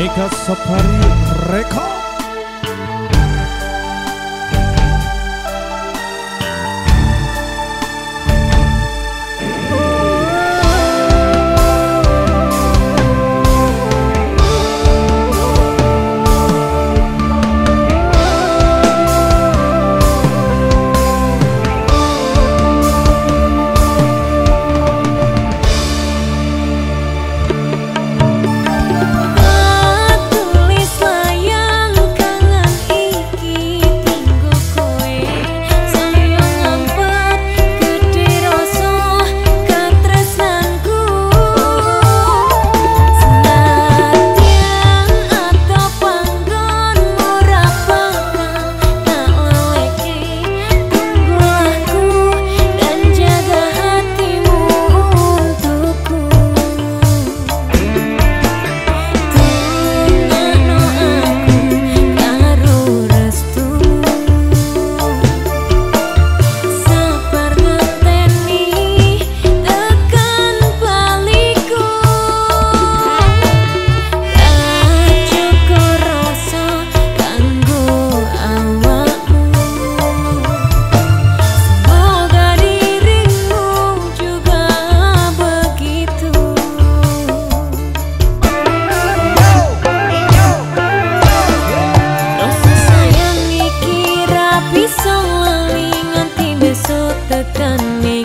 Eka Sapari Record හට ගන්නේ